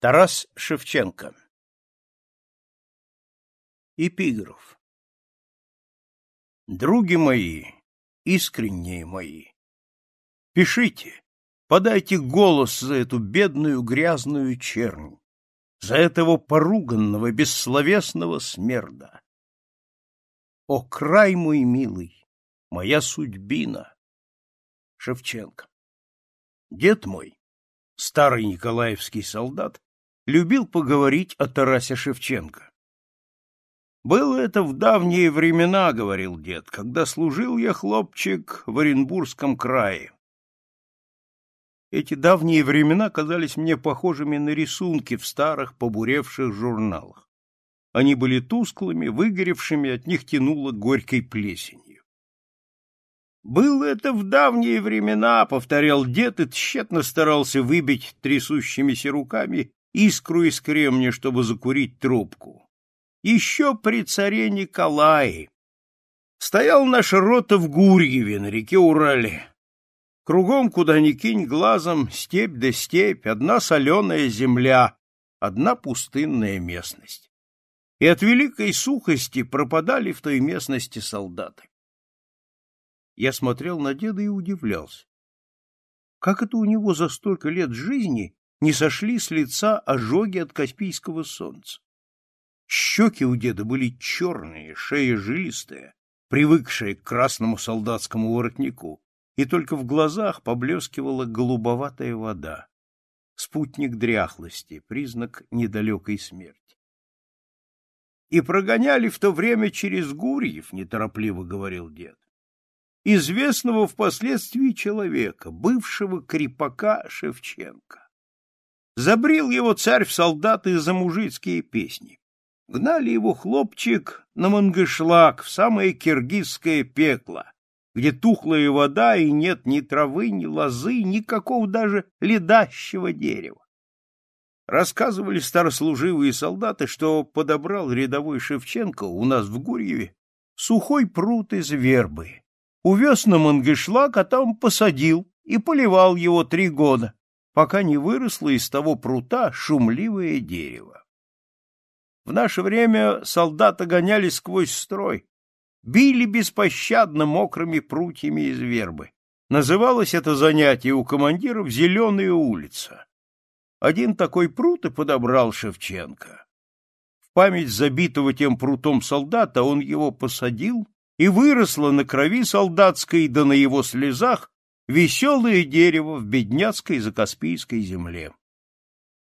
Тарас Шевченко Эпиграф Други мои, искренние мои, пишите, подайте голос за эту бедную грязную чернь, за этого поруганного, бессловесного смерда. О, край мой милый, моя судьбина! Шевченко Дед мой, старый николаевский солдат, любил поговорить о Тарасе Шевченко. «Было это в давние времена, — говорил дед, — когда служил я, хлопчик, в Оренбургском крае. Эти давние времена казались мне похожими на рисунки в старых побуревших журналах. Они были тусклыми, выгоревшими, от них тянуло горькой плесенью. «Было это в давние времена», — повторял дед и тщетно старался выбить трясущимися руками искру из кремня, чтобы закурить трубку. Еще при царе Николае стоял наша рота в Гурьеве на реке Урале. Кругом, куда ни кинь глазом, степь да степь, одна соленая земля, одна пустынная местность. И от великой сухости пропадали в той местности солдаты. Я смотрел на деда и удивлялся. Как это у него за столько лет жизни не сошли с лица ожоги от каспийского солнца. Щеки у деда были черные, шея жилистая, привыкшая к красному солдатскому воротнику, и только в глазах поблескивала голубоватая вода. Спутник дряхлости, признак недалекой смерти. И прогоняли в то время через Гурьев, неторопливо говорил дед, известного впоследствии человека, бывшего крепака Шевченко забрил его царь в солдаты за мужицкие песни. Гнали его хлопчик на мангышлак, в самое киргизское пекло, где тухлая вода и нет ни травы, ни лозы, никакого даже ледащего дерева. Рассказывали старослуживые солдаты, что подобрал рядовой Шевченко у нас в Гурьеве сухой пруд из вербы, увез на мангышлак, а там посадил и поливал его три года пока не выросло из того прута шумливое дерево. В наше время солдаты гоняли сквозь строй, били беспощадно мокрыми прутьями из вербы. Называлось это занятие у командиров «Зеленая улица». Один такой прут и подобрал Шевченко. В память забитого тем прутом солдата он его посадил, и выросла на крови солдатской да на его слезах веселое дерево в бедняцкой закаспийской земле.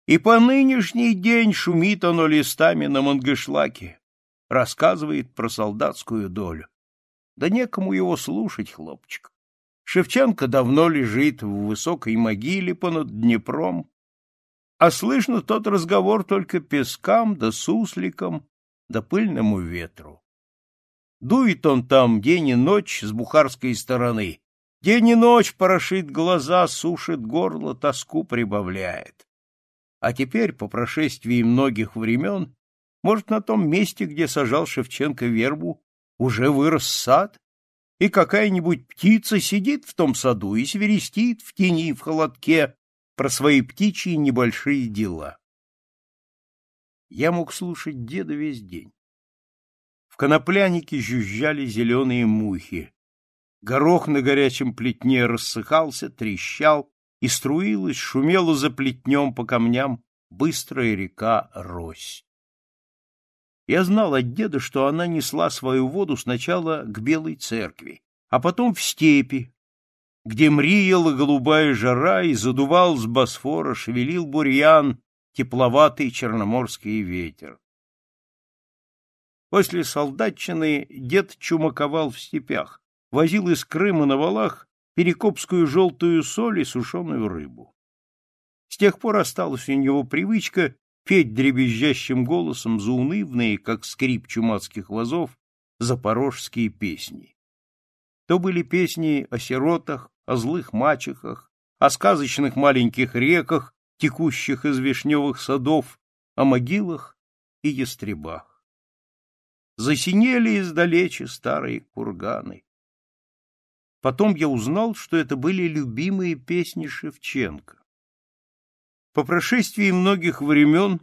И по нынешний день шумит оно листами на мангышлаке, рассказывает про солдатскую долю. Да некому его слушать, хлопчик. Шевченко давно лежит в высокой могиле понад Днепром, а слышно тот разговор только пескам да сусликам да пыльному ветру. Дует он там день и ночь с бухарской стороны, День и ночь порошит глаза, сушит горло, тоску прибавляет. А теперь, по прошествии многих времен, может, на том месте, где сажал Шевченко вербу, уже вырос сад, и какая-нибудь птица сидит в том саду и свирестит в тени и в холодке про свои птичьи небольшие дела. Я мог слушать деда весь день. В коноплянике жужжали зеленые мухи. Горох на горячем плетне рассыхался, трещал, и струилась, шумела за плетнем по камням быстрая река Рось. Я знал от деда, что она несла свою воду сначала к Белой церкви, а потом в степи, где мрияла голубая жара и задувал с Босфора, шевелил бурьян тепловатый черноморский ветер. После солдатчины дед чумаковал в степях, возил из Крыма на валах перекопскую желтую соль и сушеную рыбу. С тех пор осталась у него привычка петь дребезжащим голосом заунывные, как скрип чумацких вазов, запорожские песни. То были песни о сиротах, о злых мачехах, о сказочных маленьких реках, текущих из вишневых садов, о могилах и ястребах. Засинели издалече старые курганы, Потом я узнал, что это были любимые песни Шевченко. По прошествии многих времен,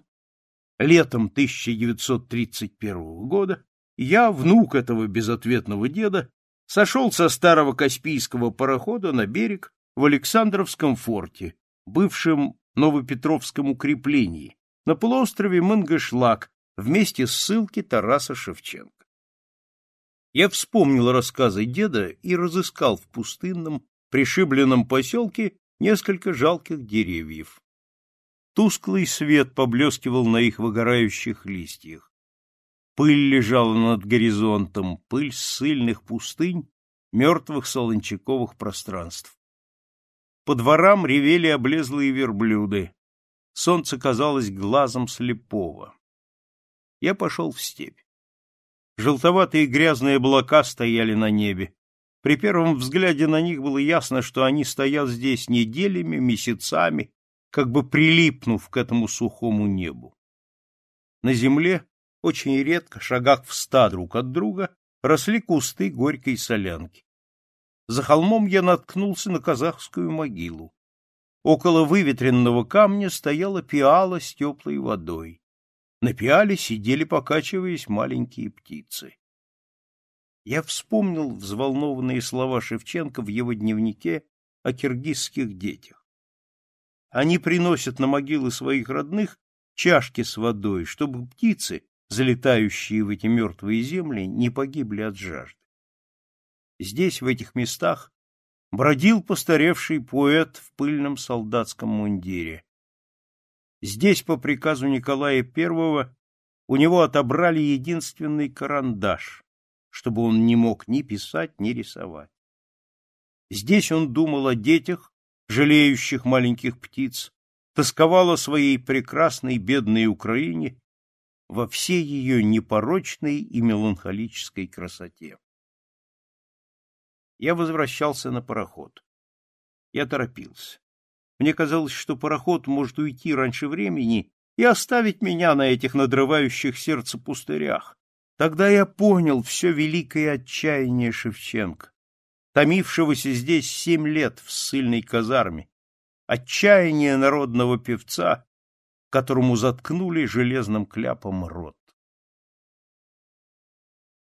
летом 1931 года, я, внук этого безответного деда, сошел со старого Каспийского парохода на берег в Александровском форте, бывшем Новопетровском укреплении, на полуострове Мангышлак, вместе с ссылки Тараса Шевченко я вспомнил рассказы деда и разыскал в пустынном, пришибленном поселке несколько жалких деревьев. Тусклый свет поблескивал на их выгорающих листьях. Пыль лежала над горизонтом, пыль ссыльных пустынь, мертвых солончаковых пространств. По дворам ревели облезлые верблюды. Солнце казалось глазом слепого. Я пошел в степь. Желтоватые грязные облака стояли на небе. При первом взгляде на них было ясно, что они стоят здесь неделями, месяцами, как бы прилипнув к этому сухому небу. На земле, очень редко, шагах в ста друг от друга, росли кусты горькой солянки. За холмом я наткнулся на казахскую могилу. Около выветренного камня стояла пиала с теплой водой. На пиале сидели, покачиваясь, маленькие птицы. Я вспомнил взволнованные слова Шевченко в его дневнике о киргизских детях. Они приносят на могилы своих родных чашки с водой, чтобы птицы, залетающие в эти мертвые земли, не погибли от жажды. Здесь, в этих местах, бродил постаревший поэт в пыльном солдатском мундире, Здесь по приказу Николая I у него отобрали единственный карандаш, чтобы он не мог ни писать, ни рисовать. Здесь он думал о детях, жалеющих маленьких птиц, тосковал о своей прекрасной бедной Украине во всей ее непорочной и меланхолической красоте. Я возвращался на пароход. Я торопился. Мне казалось, что пароход может уйти раньше времени и оставить меня на этих надрывающих сердце пустырях. Тогда я понял все великое отчаяние Шевченко, томившегося здесь семь лет в ссыльной казарме, отчаяние народного певца, которому заткнули железным кляпом рот.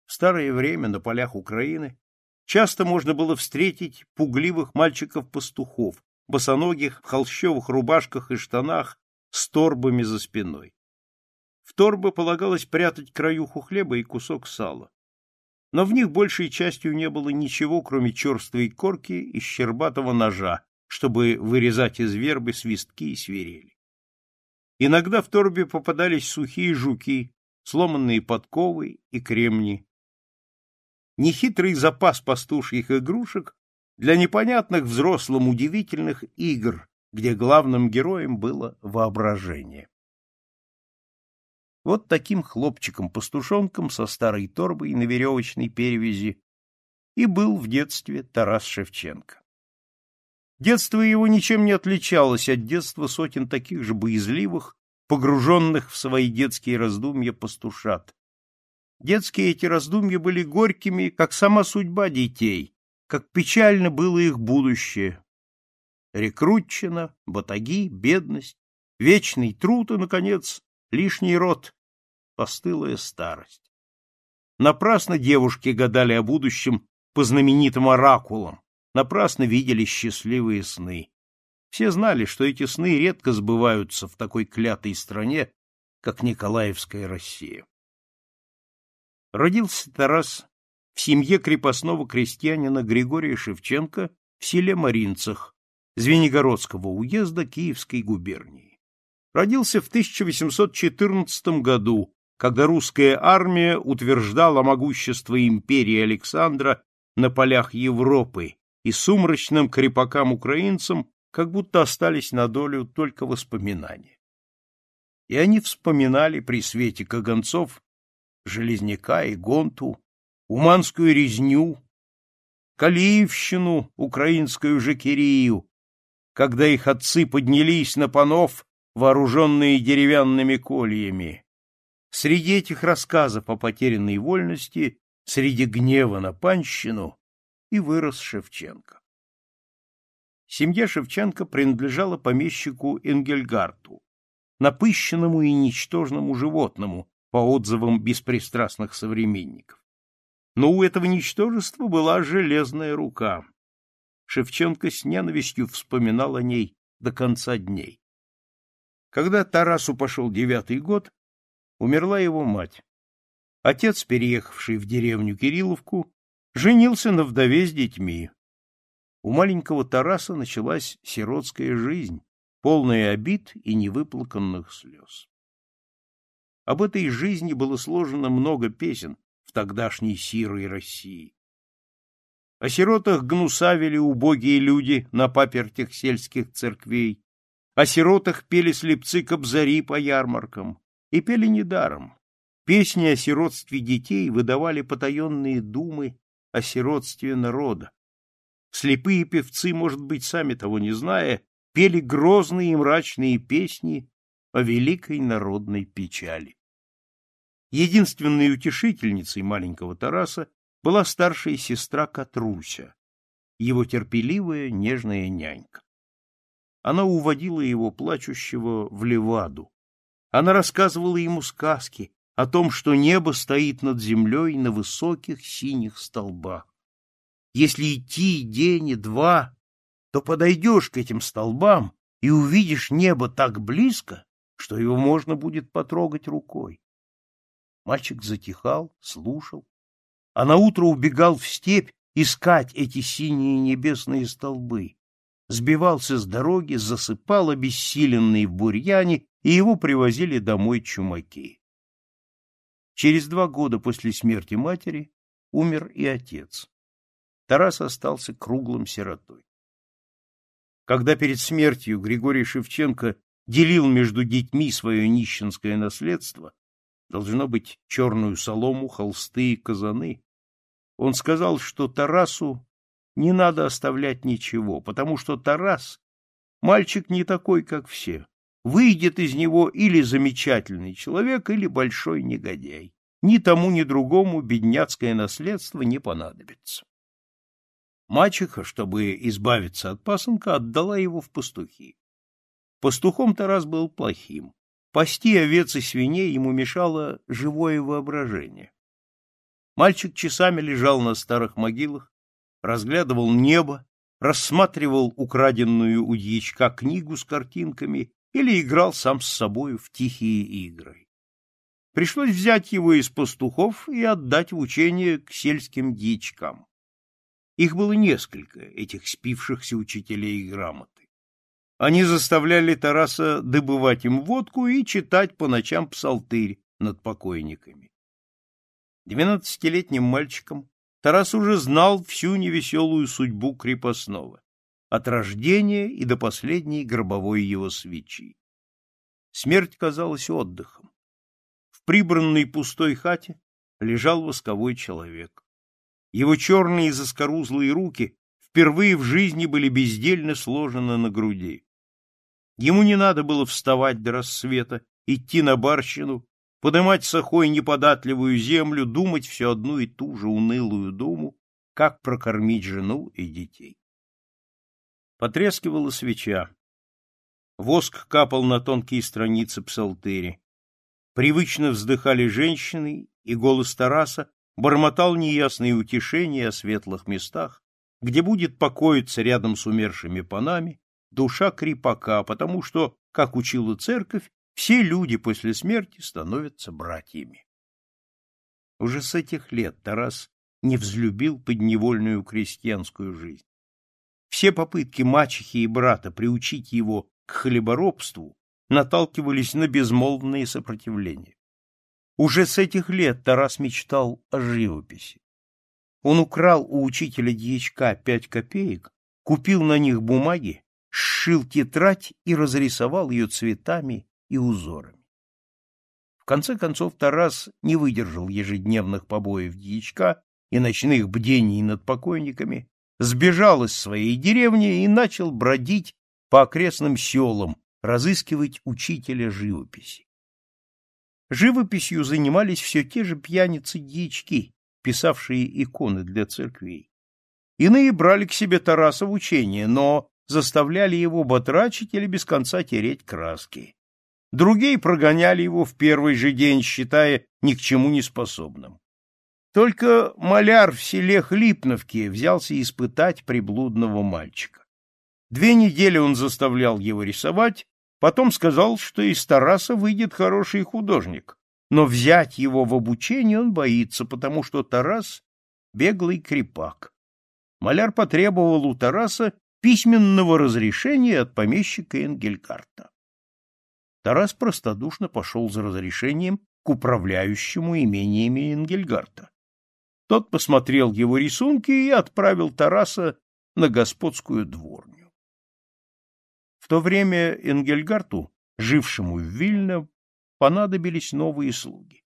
В старое время на полях Украины часто можно было встретить пугливых мальчиков-пастухов, босоногих холщовых рубашках и штанах с торбами за спиной. В торбы полагалось прятать краюху хлеба и кусок сала. Но в них большей частью не было ничего, кроме черствой корки и щербатого ножа, чтобы вырезать из вербы свистки и свирели. Иногда в торбе попадались сухие жуки, сломанные подковы и кремни. Нехитрый запас пастушьих игрушек для непонятных взрослым удивительных игр, где главным героем было воображение. Вот таким хлопчиком-пастушонком со старой торбой на веревочной перевязи и был в детстве Тарас Шевченко. Детство его ничем не отличалось от детства сотен таких же боязливых, погруженных в свои детские раздумья пастушат. Детские эти раздумья были горькими, как сама судьба детей, как печально было их будущее. Рекрутчина, батаги, бедность, вечный труд и, наконец, лишний род, постылая старость. Напрасно девушки гадали о будущем по знаменитым оракулам, напрасно видели счастливые сны. Все знали, что эти сны редко сбываются в такой клятой стране, как Николаевская Россия. Родился Тарас в семье крепостного крестьянина Григория Шевченко в селе Маринцах Звенигородского уезда Киевской губернии. Родился в 1814 году, когда русская армия утверждала могущество империи Александра на полях Европы, и сумрачным крепакам-украинцам как будто остались на долю только воспоминания. И они вспоминали при свете каганцов Железняка и Гонту, Уманскую резню, Калиевщину, украинскую жакерию, когда их отцы поднялись на панов, вооруженные деревянными кольями. Среди этих рассказов о потерянной вольности, среди гнева на панщину и вырос Шевченко. Семья Шевченко принадлежала помещику Энгельгарту, напыщенному и ничтожному животному, по отзывам беспристрастных современников но у этого ничтожества была железная рука. Шевченко с ненавистью вспоминал о ней до конца дней. Когда Тарасу пошел девятый год, умерла его мать. Отец, переехавший в деревню Кирилловку, женился на вдове с детьми. У маленького Тараса началась сиротская жизнь, полная обид и невыплаканных слез. Об этой жизни было сложено много песен, в тогдашней сирой России. О сиротах гнусавили убогие люди на папертях сельских церквей, о сиротах пели слепцы кобзари по ярмаркам, и пели недаром. Песни о сиротстве детей выдавали потаенные думы о сиротстве народа. Слепые певцы, может быть, сами того не зная, пели грозные и мрачные песни о великой народной печали. Единственной утешительницей маленького Тараса была старшая сестра Катруся, его терпеливая, нежная нянька. Она уводила его плачущего в Леваду. Она рассказывала ему сказки о том, что небо стоит над землей на высоких синих столбах. Если идти день и два, то подойдешь к этим столбам и увидишь небо так близко, что его можно будет потрогать рукой. Мальчик затихал, слушал, а наутро убегал в степь искать эти синие небесные столбы. Сбивался с дороги, засыпал обессиленный в бурьяне, и его привозили домой чумаки. Через два года после смерти матери умер и отец. Тарас остался круглым сиротой. Когда перед смертью Григорий Шевченко делил между детьми свое нищенское наследство, должно быть черную солому, холсты и казаны, он сказал, что Тарасу не надо оставлять ничего, потому что Тарас — мальчик не такой, как все. Выйдет из него или замечательный человек, или большой негодяй. Ни тому, ни другому бедняцкое наследство не понадобится. Мачеха, чтобы избавиться от пасынка, отдала его в пастухи. Пастухом Тарас был плохим. Пасти овец и свиней ему мешало живое воображение. Мальчик часами лежал на старых могилах, разглядывал небо, рассматривал украденную у дьячка книгу с картинками или играл сам с собою в тихие игры. Пришлось взять его из пастухов и отдать в учение к сельским дьячкам. Их было несколько, этих спившихся учителей грамот. Они заставляли Тараса добывать им водку и читать по ночам псалтырь над покойниками. Двенадцатилетним мальчиком Тарас уже знал всю невеселую судьбу крепостного, от рождения и до последней гробовой его свечи. Смерть казалась отдыхом. В прибранной пустой хате лежал восковой человек. Его черные заскорузлые руки впервые в жизни были бездельно сложены на груди. Ему не надо было вставать до рассвета, идти на барщину, поднимать сухой неподатливую землю, думать всю одну и ту же унылую думу, как прокормить жену и детей. Потрескивала свеча. Воск капал на тонкие страницы псалтыри. Привычно вздыхали женщины, и голос Тараса бормотал неясные утешения о светлых местах, где будет покоиться рядом с умершими панами душа крепока, потому что, как учила церковь, все люди после смерти становятся братьями. Уже с этих лет Тарас не взлюбил подневольную крестьянскую жизнь. Все попытки мачехи и брата приучить его к хлеборобству наталкивались на безмолвные сопротивления. Уже с этих лет Тарас мечтал о живописи. Он украл у учителя дьячка пять копеек, купил на них бумаги сшил тетрадь и разрисовал ее цветами и узорами. В конце концов Тарас не выдержал ежедневных побоев дьячка и ночных бдений над покойниками, сбежал из своей деревни и начал бродить по окрестным селам, разыскивать учителя живописи. Живописью занимались все те же пьяницы-дьячки, писавшие иконы для церквей. Иные брали к себе Тараса в учение, но заставляли его батрачить или без конца тереть краски. Другие прогоняли его в первый же день, считая ни к чему не способным. Только маляр в селе Хлипновке взялся испытать приблудного мальчика. Две недели он заставлял его рисовать, потом сказал, что из Тараса выйдет хороший художник, но взять его в обучение он боится, потому что Тарас — беглый крепак. Маляр потребовал у Тараса письменного разрешения от помещика Энгелькарта. Тарас простодушно пошел за разрешением к управляющему имениями Энгельгарта. Тот посмотрел его рисунки и отправил Тараса на господскую дворню. В то время Энгельгарту, жившему в Вильно, понадобились новые слуги.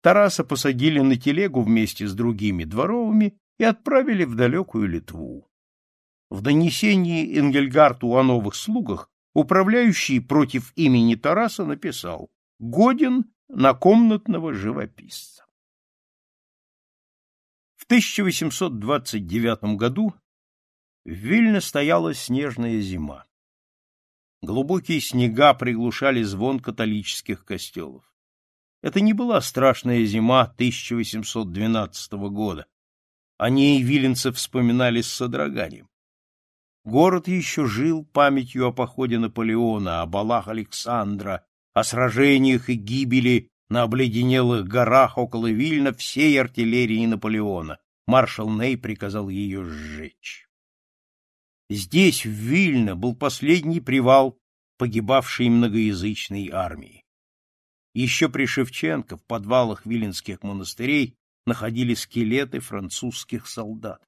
Тараса посадили на телегу вместе с другими дворовыми и отправили в далекую Литву. В донесении Энгельгарту о новых слугах управляющий против имени Тараса написал «Годен на комнатного живописца». В 1829 году в Вильне стояла снежная зима. Глубокие снега приглушали звон католических костелов. Это не была страшная зима 1812 года. О ней виленцы вспоминали с содроганием. Город еще жил памятью о походе Наполеона, о балах Александра, о сражениях и гибели на обледенелых горах около Вильна всей артиллерии Наполеона. Маршал Ней приказал ее сжечь. Здесь, в Вильно, был последний привал погибавшей многоязычной армии. Еще при Шевченко в подвалах виленских монастырей находили скелеты французских солдат.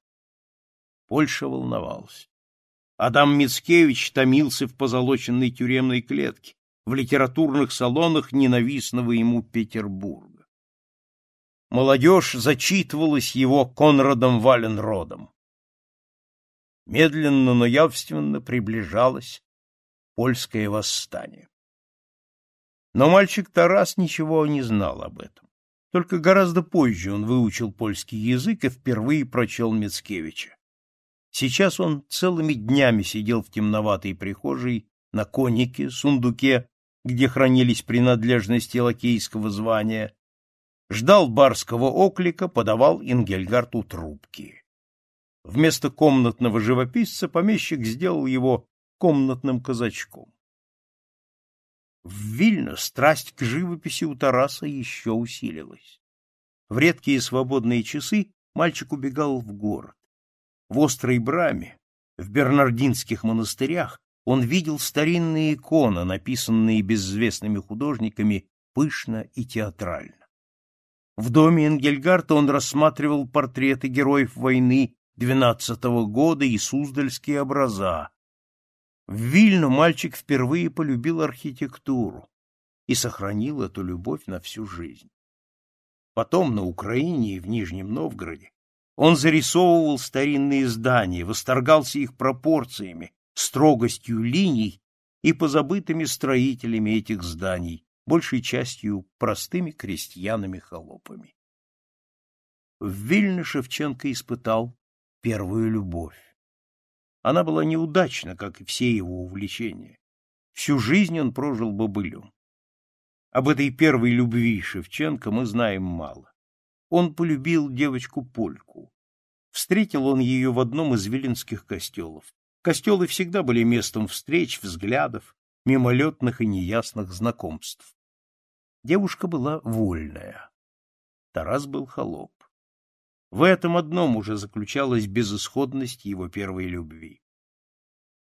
Польша волновалась. Адам Мицкевич томился в позолоченной тюремной клетке, в литературных салонах ненавистного ему Петербурга. Молодежь зачитывалась его Конрадом Валенродом. Медленно, но явственно приближалось польское восстание. Но мальчик Тарас ничего не знал об этом. Только гораздо позже он выучил польский язык и впервые прочел Мицкевича. Сейчас он целыми днями сидел в темноватой прихожей на конике, сундуке, где хранились принадлежности лакейского звания, ждал барского оклика, подавал Ингельгарту трубки. Вместо комнатного живописца помещик сделал его комнатным казачком. В Вильно страсть к живописи у Тараса еще усилилась. В редкие свободные часы мальчик убегал в город. В острой браме, в бернардинских монастырях он видел старинные иконы, написанные безвестными художниками пышно и театрально. В доме Энгельгарта он рассматривал портреты героев войны двенадцатого года и суздальские образа. В Вильну мальчик впервые полюбил архитектуру и сохранил эту любовь на всю жизнь. Потом на Украине и в Нижнем Новгороде он зарисовывал старинные здания, восторгался их пропорциями, строгостью линий и позабытыми строителями этих зданий, большей частью простыми крестьянами-холопами. В Вильне Шевченко испытал первую любовь. Она была неудачна, как и все его увлечения. Всю жизнь он прожил бобылем. Об этой первой любви Шевченко мы знаем мало он полюбил девочку Польку. Встретил он ее в одном из виленских костелов. Костелы всегда были местом встреч, взглядов, мимолетных и неясных знакомств. Девушка была вольная. Тарас был холоп. В этом одном уже заключалась безысходность его первой любви.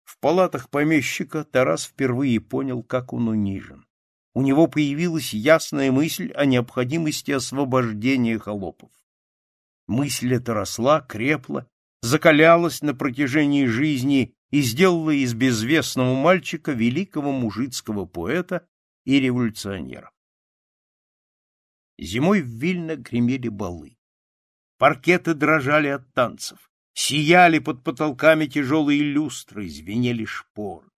В палатах помещика Тарас впервые понял, как он унижен у него появилась ясная мысль о необходимости освобождения холопов. Мысль эта росла, крепла, закалялась на протяжении жизни и сделала из безвестного мальчика великого мужицкого поэта и революционера. Зимой в Вильно гремели балы. Паркеты дрожали от танцев, сияли под потолками тяжелые люстры, звенели шпоры.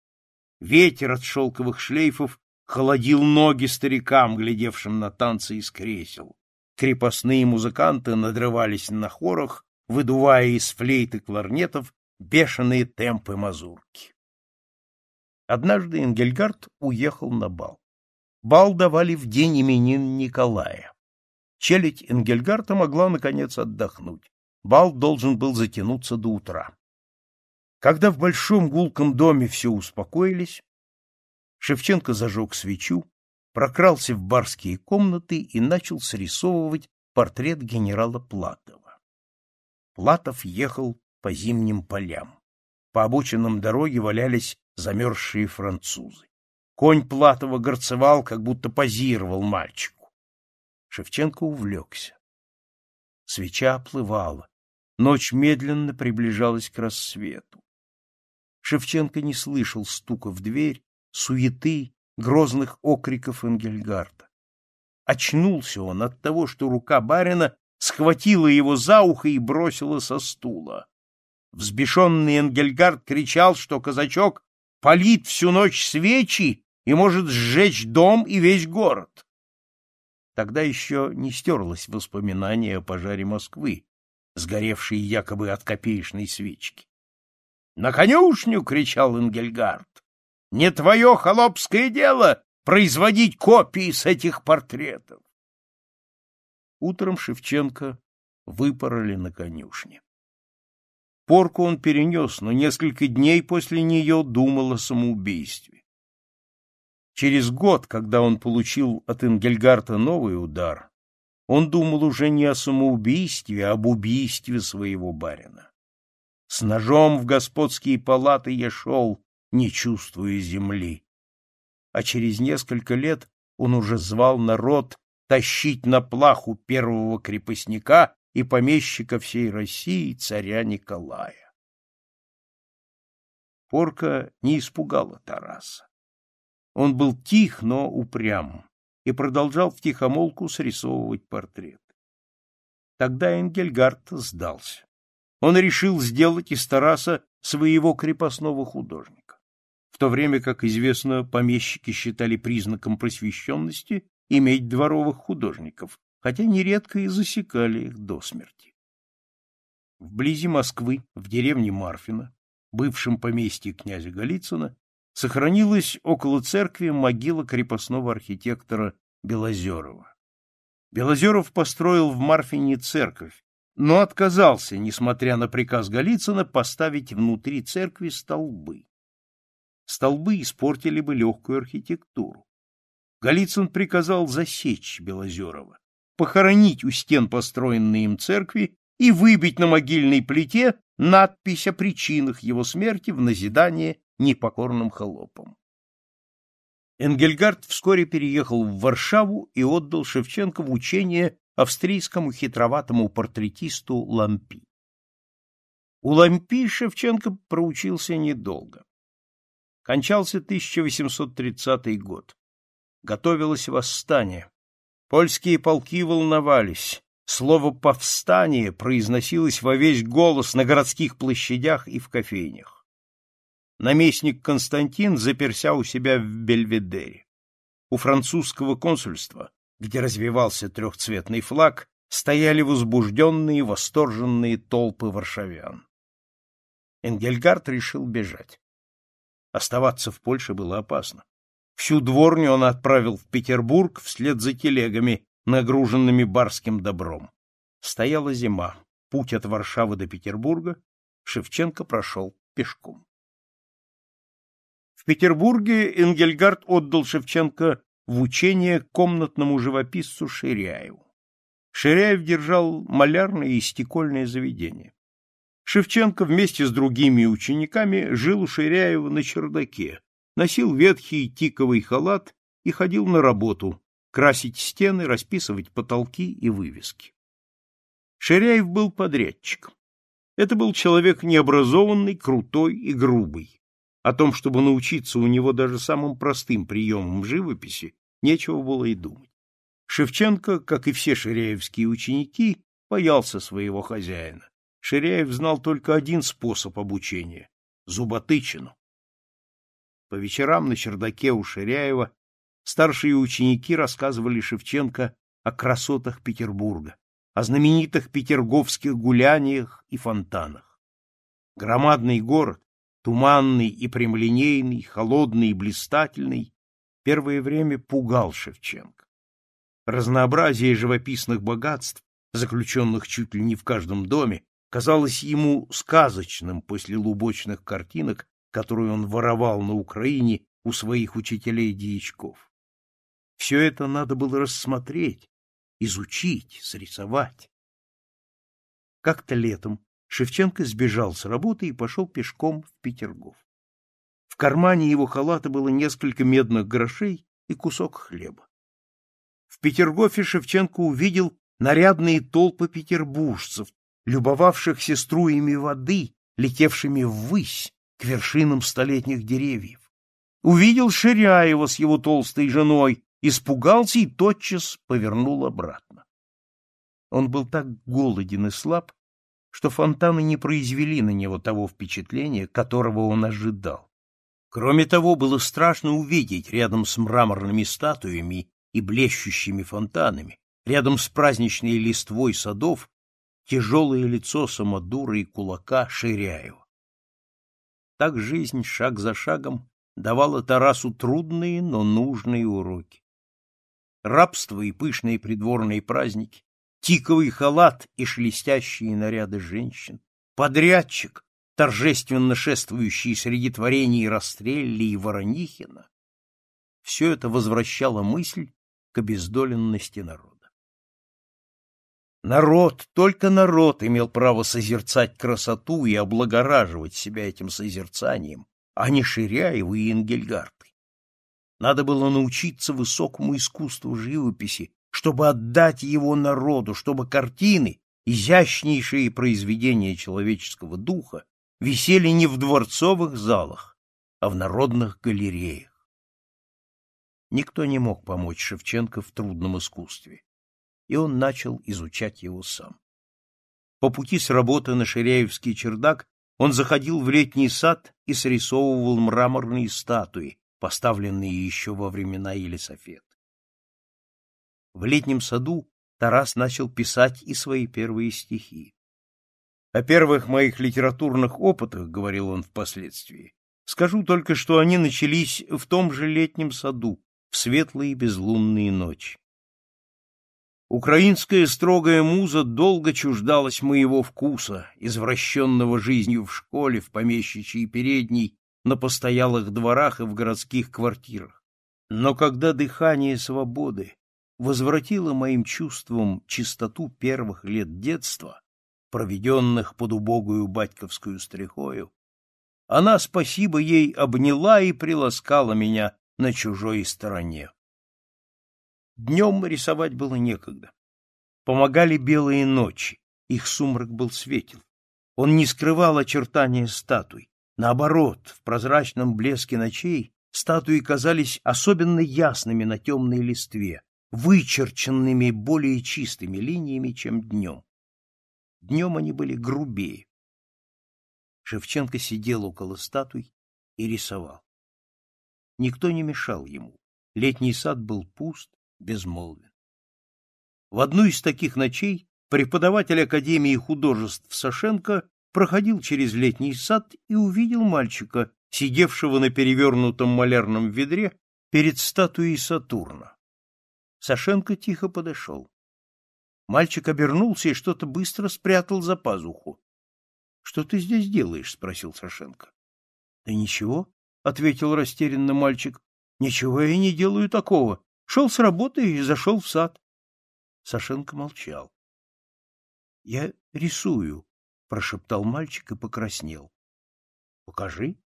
Ветер от шелковых шлейфов холодил ноги старикам, глядевшим на танцы из кресел. Крепостные музыканты надрывались на хорах, выдувая из флейт и кларнетов бешеные темпы мазурки. Однажды Энгельгард уехал на бал. Бал давали в день именин Николая. Челядь Энгельгарта могла, наконец, отдохнуть. Бал должен был затянуться до утра. Когда в большом гулком доме все успокоились, Шевченко зажег свечу, прокрался в барские комнаты и начал срисовывать портрет генерала Платова. Платов ехал по зимним полям. По обочинам дороги валялись замерзшие французы. Конь Платова горцевал, как будто позировал мальчику. Шевченко увлекся. Свеча оплывала. Ночь медленно приближалась к рассвету. Шевченко не слышал стука в дверь, суеты, грозных окриков Энгельгарда. Очнулся он от того, что рука барина схватила его за ухо и бросила со стула. Взбешенный Энгельгард кричал, что казачок палит всю ночь свечи и может сжечь дом и весь город. Тогда еще не стерлось воспоминание о пожаре Москвы, сгоревшей якобы от копеечной свечки. — На конюшню! — кричал Энгельгард. Не твое холопское дело производить копии с этих портретов. Утром Шевченко выпороли на конюшне. Порку он перенес, но несколько дней после нее думал о самоубийстве. Через год, когда он получил от Энгельгарта новый удар, он думал уже не о самоубийстве, а об убийстве своего барина. С ножом в господские палаты я шел, не чувствуя земли. А через несколько лет он уже звал народ тащить на плаху первого крепостника и помещика всей России царя Николая. Порка не испугала Тараса. Он был тих, но упрям, и продолжал в тихомолку срисовывать портрет. Тогда Энгельгард сдался. Он решил сделать из Тараса своего крепостного художника в то время как, известно, помещики считали признаком просвещенности иметь дворовых художников, хотя нередко и засекали их до смерти. Вблизи Москвы, в деревне Марфина, бывшем поместье князя Голицына, сохранилась около церкви могила крепостного архитектора Белозерова. Белозеров построил в Марфине церковь, но отказался, несмотря на приказ Голицына, поставить внутри церкви столбы столбы испортили бы легкую архитектуру. Голицын приказал засечь Белозерова, похоронить у стен построенной им церкви и выбить на могильной плите надпись о причинах его смерти в назидание непокорным холопам. Энгельгард вскоре переехал в Варшаву и отдал Шевченко в учение австрийскому хитроватому портретисту Лампи. У Лампи Шевченко проучился недолго кончался 1830 год. Готовилось восстание. Польские полки волновались. Слово «повстание» произносилось во весь голос на городских площадях и в кофейнях. Наместник Константин заперся у себя в Бельведере. У французского консульства, где развивался трехцветный флаг, стояли возбужденные, восторженные толпы варшавян. Энгельгард решил бежать. Оставаться в Польше было опасно. Всю дворню он отправил в Петербург вслед за телегами, нагруженными барским добром. Стояла зима. Путь от Варшавы до Петербурга Шевченко прошел пешком. В Петербурге Энгельгард отдал Шевченко в учение комнатному живописцу Ширяеву. Ширяев держал малярное и стекольное заведение. Шевченко вместе с другими учениками жил у Ширяева на чердаке, носил ветхий тиковый халат и ходил на работу, красить стены, расписывать потолки и вывески. Ширяев был подрядчиком. Это был человек необразованный, крутой и грубый. О том, чтобы научиться у него даже самым простым приемам живописи, нечего было и думать. Шевченко, как и все ширяевские ученики, боялся своего хозяина Ширяев знал только один способ обучения — зуботычину. По вечерам на чердаке у Ширяева старшие ученики рассказывали Шевченко о красотах Петербурга, о знаменитых петерговских гуляниях и фонтанах. Громадный город, туманный и прямолинейный, холодный и блистательный, первое время пугал Шевченко. Разнообразие живописных богатств, заключенных чуть ли не в каждом доме, казалось ему сказочным после лубочных картинок, которые он воровал на Украине у своих учителей-дьячков. Все это надо было рассмотреть, изучить, срисовать. Как-то летом Шевченко сбежал с работы и пошел пешком в Петергоф. В кармане его халата было несколько медных грошей и кусок хлеба. В Петергофе Шевченко увидел нарядные толпы петербуржцев, любовавшихся струями воды, летевшими ввысь, к вершинам столетних деревьев. Увидел Ширяева с его толстой женой, испугался и тотчас повернул обратно. Он был так голоден и слаб, что фонтаны не произвели на него того впечатления, которого он ожидал. Кроме того, было страшно увидеть рядом с мраморными статуями и блещущими фонтанами, рядом с праздничной листвой садов, тяжелое лицо самодура и кулака Ширяева. Так жизнь шаг за шагом давала Тарасу трудные, но нужные уроки. Рабство и пышные придворные праздники, тиковый халат и шелестящие наряды женщин, подрядчик, торжественно шествующий среди творений Растрелли и Воронихина, все это возвращало мысль к обездоленности народа. Народ, только народ имел право созерцать красоту и облагораживать себя этим созерцанием, а не Ширяевы и Энгельгарты. Надо было научиться высокому искусству живописи, чтобы отдать его народу, чтобы картины, изящнейшие произведения человеческого духа, висели не в дворцовых залах, а в народных галереях. Никто не мог помочь Шевченко в трудном искусстве и он начал изучать его сам. По пути с работы на Ширяевский чердак он заходил в летний сад и срисовывал мраморные статуи, поставленные еще во времена Елисофет. В летнем саду Тарас начал писать и свои первые стихи. О первых моих литературных опытах, говорил он впоследствии, скажу только, что они начались в том же летнем саду, в светлые безлунные ночи. Украинская строгая муза долго чуждалась моего вкуса, извращенного жизнью в школе, в помещичьей передней, на постоялых дворах и в городских квартирах. Но когда дыхание свободы возвратило моим чувствам чистоту первых лет детства, проведенных под убогую батьковскую стрихою, она, спасибо ей, обняла и приласкала меня на чужой стороне. Днем рисовать было некогда. Помогали белые ночи, их сумрак был светел. Он не скрывал очертания статуй. Наоборот, в прозрачном блеске ночей статуи казались особенно ясными на темной листве, вычерченными более чистыми линиями, чем днем. Днем они были грубее. Шевченко сидел около статуй и рисовал. Никто не мешал ему. Летний сад был пуст, безмолвен. В одну из таких ночей преподаватель Академии художеств Сашенко проходил через летний сад и увидел мальчика, сидевшего на перевернутом малярном ведре перед статуей Сатурна. Сашенко тихо подошел. Мальчик обернулся и что-то быстро спрятал за пазуху. — Что ты здесь делаешь? — спросил Сашенко. — Да ничего, — ответил растерянно мальчик. — Ничего я не делаю такого шел с работы и зашел в сад. Сашенко молчал. — Я рисую, — прошептал мальчик и покраснел. — Покажи.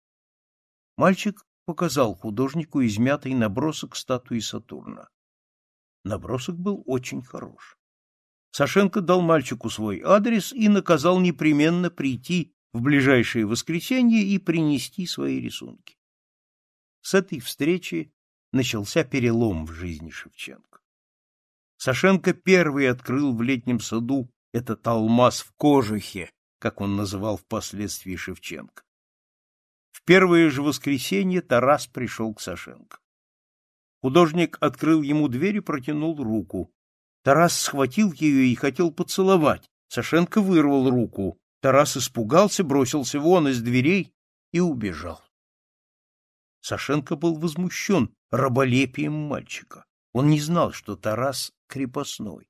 Мальчик показал художнику измятый набросок статуи Сатурна. Набросок был очень хорош. Сашенко дал мальчику свой адрес и наказал непременно прийти в ближайшее воскресенье и принести свои рисунки. С этой встречи начался перелом в жизни Шевченко. Сашенко первый открыл в летнем саду этот алмаз в кожухе, как он называл впоследствии Шевченко. В первое же воскресенье Тарас пришел к Сашенко. Художник открыл ему дверь и протянул руку. Тарас схватил ее и хотел поцеловать. Сашенко вырвал руку. Тарас испугался, бросился вон из дверей и убежал. Сашенко был возмущен раболепием мальчика. Он не знал, что Тарас крепостной.